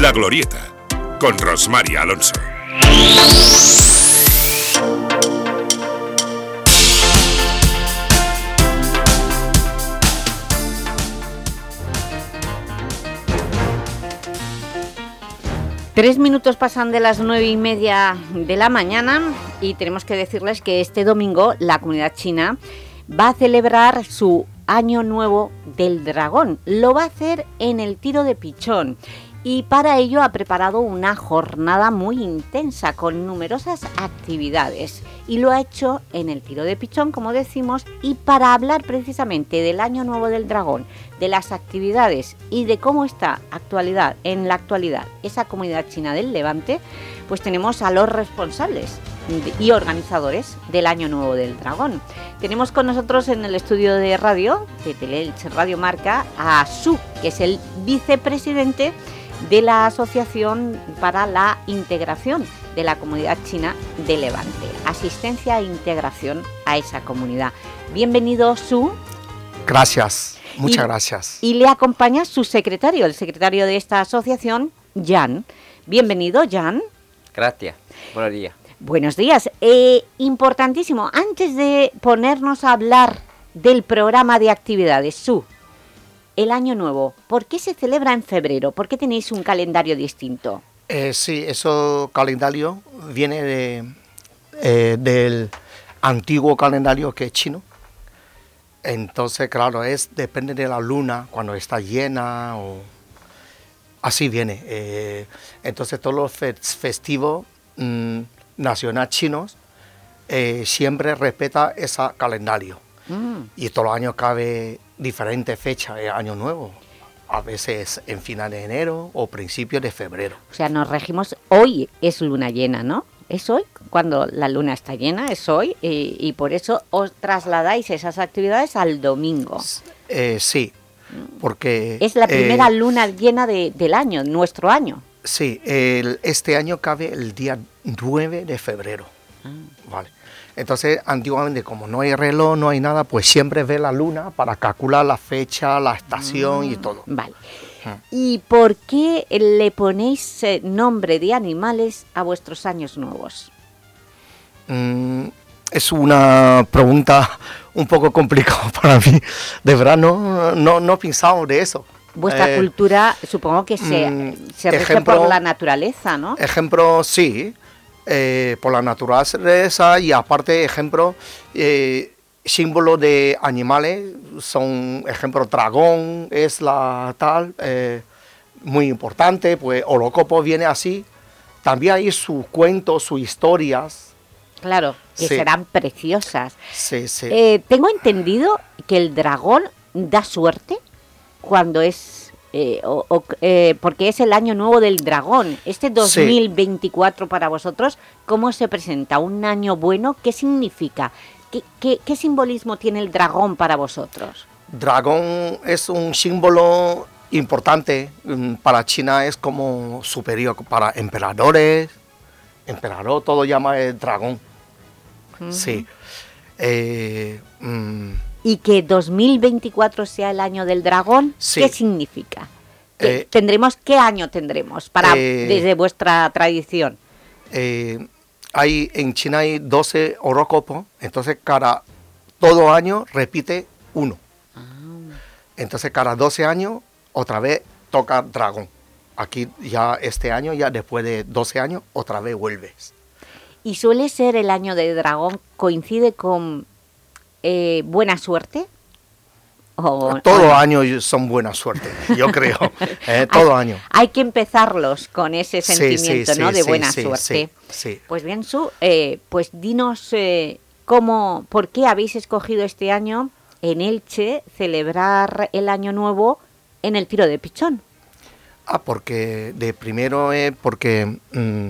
La Glorieta, con Rosmar Alonso. Tres minutos pasan de las nueve y media de la mañana y tenemos que decirles que este domingo la comunidad china va a celebrar su Año Nuevo del Dragón. Lo va a hacer en el tiro de pichón y para ello ha preparado una jornada muy intensa con numerosas actividades y lo ha hecho en el tiro de pichón, como decimos, y para hablar precisamente del Año Nuevo del Dragón, de las actividades y de cómo está actualidad, en la actualidad esa comunidad china del Levante, pues tenemos a los responsables y organizadores del Año Nuevo del Dragón. Tenemos con nosotros en el estudio de radio, de Teleelche Radio Marca, a Su, que es el vicepresidente de la Asociación para la Integración de la Comunidad China de Levante. Asistencia e integración a esa comunidad. Bienvenido, Su. Gracias, muchas gracias. Y le acompaña su secretario, el secretario de esta asociación, Jan. Bienvenido, Jan. Gracias, buenos días. Buenos días. Eh, importantísimo, antes de ponernos a hablar del programa de actividades, Su, el Año Nuevo, ¿por qué se celebra en febrero? ¿Por qué tenéis un calendario distinto? Eh, sí, eso calendario viene de, eh, del antiguo calendario que es chino. Entonces, claro, es depende de la luna, cuando está llena o así viene. Eh, entonces, todos los festivos mm, nacionales chinos siempre respeta ese calendario. Mm. Y todos los años cabe diferentes fechas de Año Nuevo. A veces en final de enero o principios de febrero. O sea, nos regimos... Hoy es luna llena, ¿no? Es hoy, cuando la luna está llena, es hoy, y, por eso os trasladáis esas actividades al domingo. Eh, sí, porque... Es la primera eh, luna llena del año, nuestro año. Sí, este año cabe el día 9 de febrero. Ah. Vale. Entonces, antiguamente, como no hay reloj, no hay nada, pues siempre ve la luna para calcular la fecha, la estación y mm, todo. Vale. ¿Y por qué le ponéis eh, nombre de animales a vuestros años nuevos? Mm, es una pregunta un poco complicada para mí. De verdad, no, no, he pensado de eso. Vuestra eh, cultura, supongo que se, mm, se rige por la naturaleza, ¿no? Ejemplo, sí. Eh, por la naturaleza y aparte, ejemplo, eh, símbolo de animales, son, ejemplo, dragón es la tal, eh, muy importante, pues Orocopo viene así. También hay sus cuentos, sus historias. Claro, que serán preciosas. Sí, sí. tengo entendido que el dragón da suerte cuando es eh, eh, porque es el año nuevo del dragón. Este 2024 para vosotros, ¿cómo se presenta? ¿Un año bueno? ¿Qué significa? ¿Qué, qué, simbolismo tiene el dragón para vosotros? Dragón es un símbolo importante mm, para China, es como superior para emperadores, emperador, todo llama el dragón. Sí. Eh, mm, y que 2024 sea el año del dragón, ¿qué significa? ¿Qué, eh, ¿Tendremos qué año tendremos para eh, desde vuestra tradición? Eh, hay en China hay 12 horóscopos, entonces cada todo año repite uno. Ah. Entonces cada 12 años otra vez toca dragón. Aquí ya este año, ya después de 12 años, otra vez vuelves. ¿Y suele ser el año del dragón, coincide con eh, buena suerte? O, todo año son buena suerte, yo creo. Eh, todo año. Hay que empezarlos con ese sentimiento ¿no? de buena suerte. Pues bien, Su, eh, pues dinos cómo, por qué habéis escogido este año en Elche celebrar el Año Nuevo en el tiro de pichón. Ah, porque de primero es porque mm,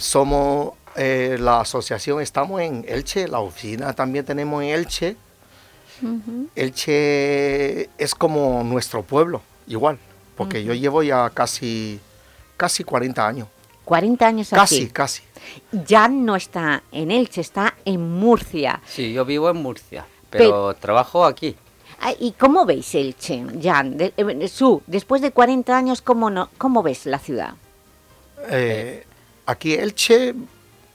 somos eh, la asociación estamos en Elche, la oficina también tenemos en Elche. Elche es como nuestro pueblo, igual, porque yo llevo ya casi, casi 40 años. 40 años aquí. Casi, casi. Ya no está en Elche, está en Murcia. Sí, yo vivo en Murcia, pero trabajo aquí. Ah, ¿Y cómo veis Elche, Jan? De- eh, Su, después de 40 años, ¿cómo, no, cómo ves la ciudad? Eh, aquí Elche,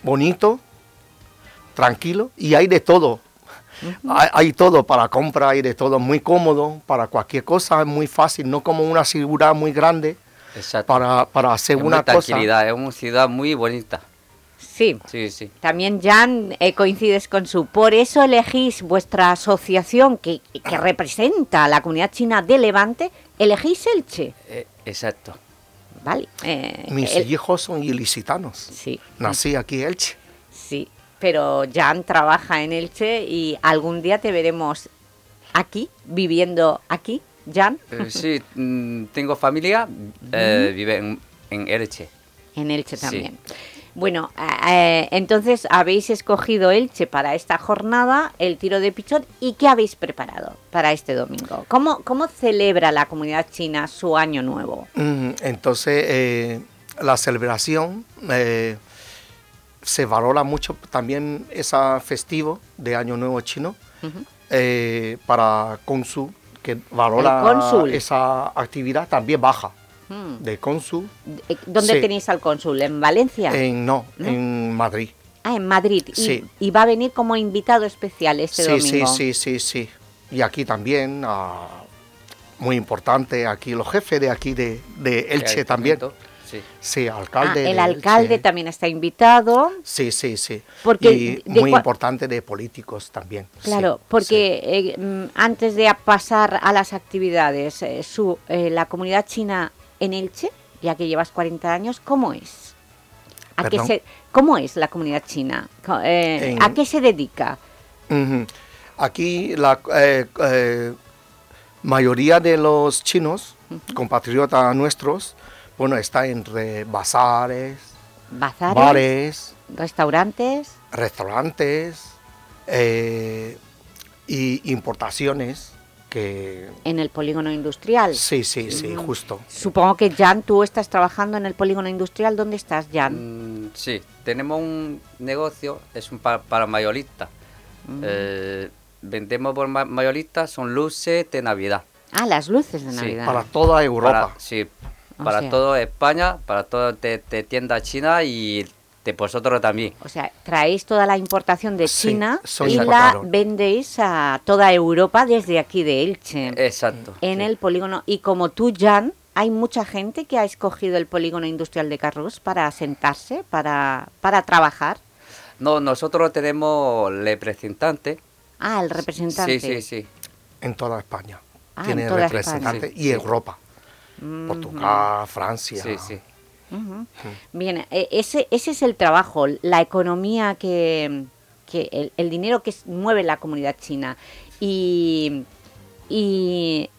bonito, tranquilo, y hay de todo. hay, hay todo para compra, hay de todo, muy cómodo, para cualquier cosa, es muy fácil, no como una ciudad muy grande Exacto. para, para hacer es una muy cosa. tranquilidad, es una ciudad muy bonita. Sí, Sí, sí. también Jan eh, coincides con su. Por eso elegís vuestra asociación que, que representa a la comunidad china de Levante, elegís Elche. Eh, exacto. Vale. eh, Mis el- hijos son ilicitanos. Sí, Nací aquí en Elche. sí. Pero Jan trabaja en Elche y algún día te veremos aquí, viviendo aquí, Jan, Eh, sí, mm, tengo familia, eh, vive en, en Elche. en Elche Sí. Bueno, eh, entonces habéis escogido Elche para esta jornada, el tiro de pichón, ¿y qué habéis preparado para este domingo? ¿Cómo, cómo celebra la comunidad china su año nuevo? Mm, Entonces, eh, la celebración eh, se valora mucho también esa festivo de Año Nuevo Chino eh, para Consul, que valora esa actividad, también baja Mm. de Consul, Eh, ¿Dónde Sí. tenéis al cónsul? ¿En Valencia? en, no, ¿No? en Madrid. Ah, en Madrid. Y, Sí. y va a venir como invitado especial este sí, domingo. sí, sí, sí, sí. Y aquí también, ah, muy importante, aquí los jefes de aquí de, de Elche también. Sí. Sí, Ah, alcalde. el de alcalde Elche. también está invitado. Sí, sí, sí. Porque y de muy importante de políticos también. sí, Claro, porque eh, mm, antes de pasar a las actividades, eh, su, eh, la comunidad china en Elche, ya que llevas 40 años, ¿cómo es? ¿A qué se, ¿Cómo es la comunidad china? Eh, En- ¿A qué se dedica? Aquí la eh, eh, mayoría de los chinos, compatriotas nuestros, bueno, está entre bazares, ¿Bazares? bares, ¿Restaurantes? restaurantes y importaciones que ¿En el polígono industrial? sí, sí, sí, justo. Supongo que Jan, tú estás trabajando en el polígono industrial. ¿Dónde estás, Jan? Mm, sí, tenemos un negocio, es un pa- para mayoristas. Eh, vendemos por ma- mayoristas, son luces de Navidad. Ah, las luces de Sí, Navidad. Para toda Europa. Para, sí, O para sea- toda España, para toda de, de tienda china y de vosotros también. O sea, traéis toda la importación de Sí, China y la vendéis a toda Europa desde aquí de Elche, Exacto. en sí. el polígono. Y como tú, Jan, hay mucha gente que ha escogido el polígono industrial de Carrús para asentarse, para, para trabajar. No, nosotros tenemos representante. Ah, el representante. Sí, sí, sí. en toda España. Ah, en Tiene toda representantes España. y Sí. Europa. Portugal, Francia. Sí, sí. Ujú. Bien, eh, ese, ese es el trabajo, la economía que, que el, el dinero que mueve la comunidad china. Y, y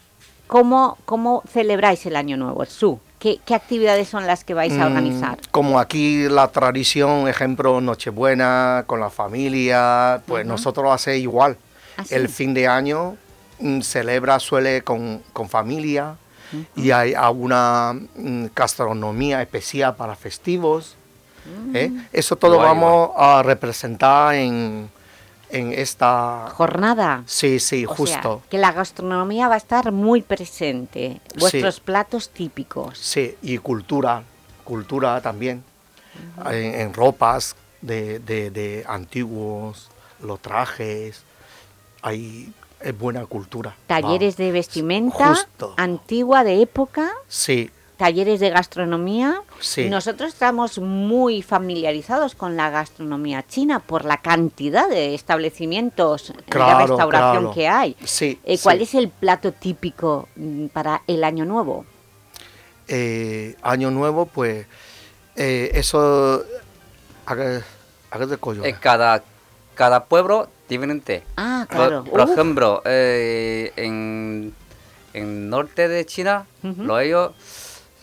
¿cómo, ¿cómo celebráis el Año Nuevo, Su? ¿Qué, qué actividades son las que vais a Mm, organizar? Como aquí la tradición, ejemplo, Nochebuena con la familia, pues nosotros lo hacemos igual. ¿Ah, sí? El fin de año mm, celebra, suele con, con familia y hay alguna mm, gastronomía especial para festivos. ¿eh? Eso todo Guay, vamos a representar en, en esta... Jornada. Sí, sí, O sea, justo. que la gastronomía va a estar muy presente, Sí. vuestros platos típicos. Sí, y cultura, cultura también, en, en ropas de, de- de antiguos, los trajes, hay es buena cultura. Talleres de vestimenta Justo. antigua de época, Sí, talleres de gastronomía. Sí. Nosotros estamos muy familiarizados con la gastronomía china por la cantidad de establecimientos de Claro, restauración claro. que hay. Sí, Eh, ¿Cuál sí. es el plato típico mm, para el Año Nuevo? eh, año nuevo, pues eh, eso... de. Eh, cada, cada pueblo diferente. Ah, claro. Por, Uf, ejemplo, eh, en, en norte de China, Ujú. los ellos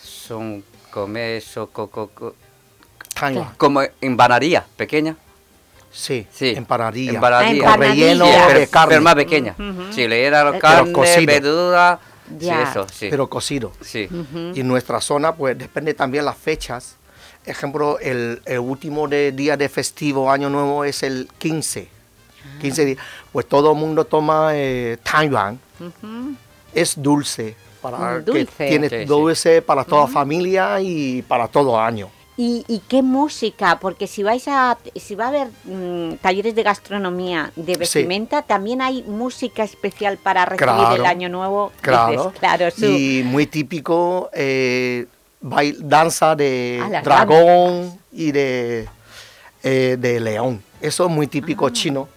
son comer so- co- co- co- como empanadilla pequeña. Sí, Sí, empanadilla. empanadilla. Relleno de pero, carne, pero más pequeña. Sí, le era Pero carne, verdura. Sí, eso, sí. pero cocido. sí. Y en nuestra zona, pues depende también las fechas. Ejemplo, el, el último de, día de festivo, Año Nuevo, es el 15. 15 días. Pues todo el mundo toma eh, Taiwan, Es dulce, para Mm, dulce. que tiene Sí, sí. dulce para toda familia y para todo año. ¿Y, y qué música? Porque si vais a si va a haber mm, talleres de gastronomía, de vestimenta, también hay música especial para recibir Claro, el año nuevo. Claro, Dices, claro, su- y muy típico eh, bail- danza de dragón y de, eh, de león. Eso es muy típico Ah. chino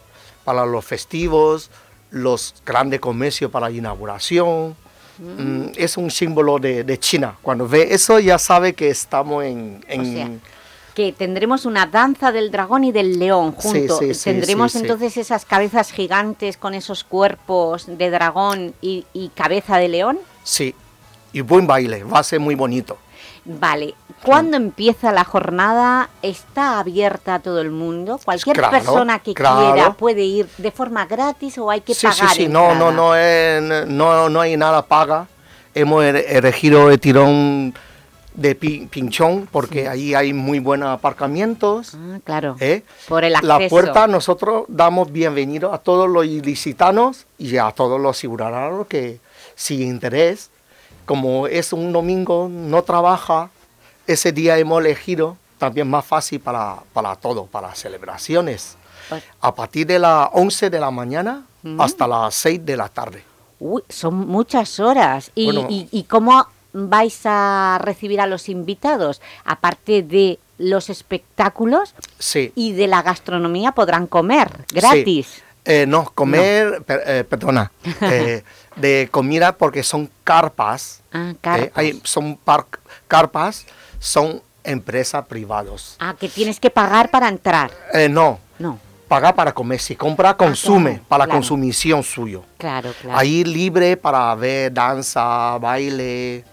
para los festivos, los grandes comercios para la inauguración. Mm, es un símbolo de, de China. Cuando ve eso ya sabe que estamos en... o en- sea, que tendremos una danza del dragón y del león juntos. sí, sí, tendremos sí. entonces esas cabezas gigantes con esos cuerpos de dragón y, y cabeza de león. Sí, y buen baile, va a ser muy bonito. Vale, ¿cuándo empieza la jornada? ¿Está abierta a todo el mundo? ¿Cualquier Claro, persona que claro. quiera puede ir de forma gratis o hay que sí, pagar? sí, sí, no, no, no, es- no, no hay nada paga. Hemos ere- elegido el tirón de Pi- Pinchón porque ahí hay muy buenos aparcamientos. Ah, claro, ¿eh? por el La acceso. puerta nosotros damos bienvenido a todos los ilicitanos y a todos los ciudadanos que sin interés, como es un domingo, no trabaja, ese día hemos elegido también más fácil para, para todo, para celebraciones. Pues- A partir de las 11 de la mañana hasta las 6 de la tarde. Uy, son muchas horas. ¿Y, Bueno. y- y cómo vais a recibir a los invitados? Aparte de los espectáculos Sí. y de la gastronomía, podrán comer gratis. Sí. Eh, no, comer, per- eh, perdona, eh, de comida porque son carpas. Ah, eh, carpas. hay- son par- carpas, son empresas privadas. Ah, que tienes que pagar para entrar. Eh, no, No, paga para comer. Si compra, consume, Ah, claro, para claro. consumición suyo. claro, claro. Ahí libre para ver danza, baile,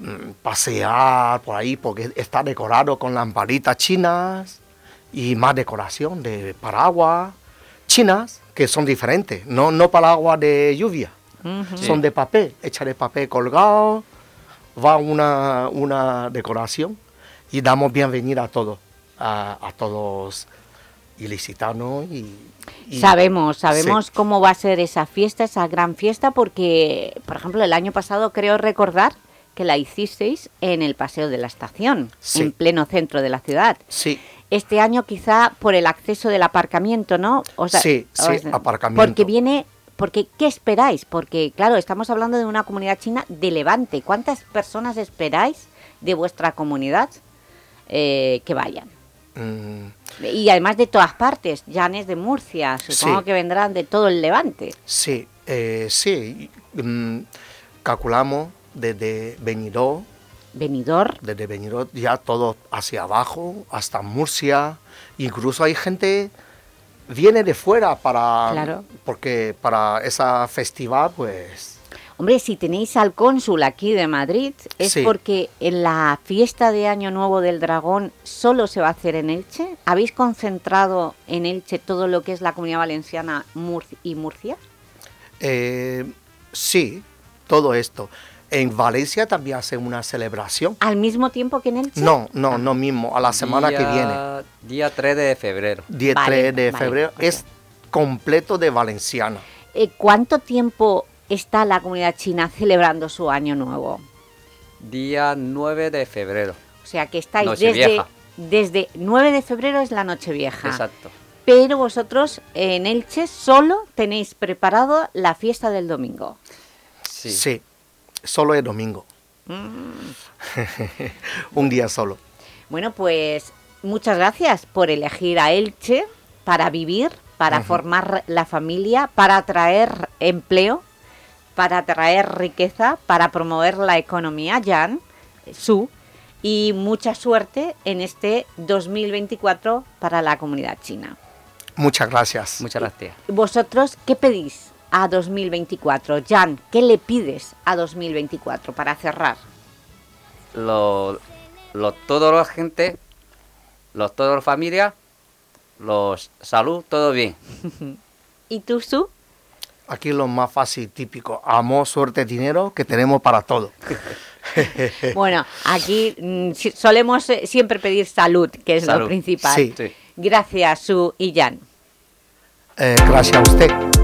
mm, pasear por ahí, porque está decorado con lamparitas chinas y más decoración de paraguas chinas, que son diferentes, no, no paraguas de lluvia, son de papel, hecha de papel colgado, va una, una decoración y damos bienvenida a todos, a, a todos ilicitanos y... y- Sabemos, sabemos Sí. cómo va a ser esa fiesta, esa gran fiesta, porque, por ejemplo, el año pasado creo recordar que la hicisteis en el Paseo de la Estación, Sí. en pleno centro de la ciudad. Sí, Este año quizá por el acceso del aparcamiento, ¿no? O sea, Sí, o sí, sea, aparcamiento. Porque viene... Porque, ¿qué esperáis? Porque, claro, estamos hablando de una comunidad china de Levante. ¿Cuántas personas esperáis de vuestra comunidad eh, que vayan? mm, Y además de todas partes, Llanes de Murcia, supongo Sí. que vendrán de todo el Levante. Sí, eh, sí. mm, calculamos desde Benidorm, Venidor, desde Benidorm ya todo hacia abajo, hasta Murcia. Incluso hay gente viene de fuera para Claro. porque para esa festival pues hombre, si tenéis al cónsul aquí de Madrid, es Sí. porque en la fiesta de Año Nuevo del Dragón solo se va a hacer en Elche. ¿Habéis concentrado en Elche todo lo que es la Comunidad Valenciana Mur- y Murcia? eh, sí, todo esto. En Valencia también hacen una celebración. ¿Al mismo tiempo que en Elche? No, no, no mismo, a la semana que Día- viene. Día 3 de febrero. 10 Vale, de vale, febrero es completo de valenciana. Eh, ¿Cuánto tiempo está la comunidad china celebrando su Año Nuevo? Día 9 de febrero. O sea que estáis desde, Nochevieja. desde 9 de febrero es la Nochevieja. Exacto. Pero vosotros en Elche solo tenéis preparado la fiesta del domingo. Sí. Sí, solo el domingo. Un día solo. Bueno, pues muchas gracias por elegir a Elche para vivir, para formar la familia, para atraer empleo, para atraer riqueza, para promover la economía, Jan, Su, y mucha suerte en este 2024 para la comunidad china. Muchas gracias. Muchas gracias. ¿Vosotros qué pedís a 2024? Jan, ¿qué le pides a 2024 para cerrar? Lo, lo, toda la gente, los, toda la familia, los salud, todo bien. ¿Y tú, Su? Aquí lo más fácil, típico. Amor, suerte, dinero, que tenemos para todo. Bueno, aquí mm, solemos eh, siempre pedir salud, que es lo principal. Sí. Sí. Gracias, Su y Jan. Eh, gracias a usted.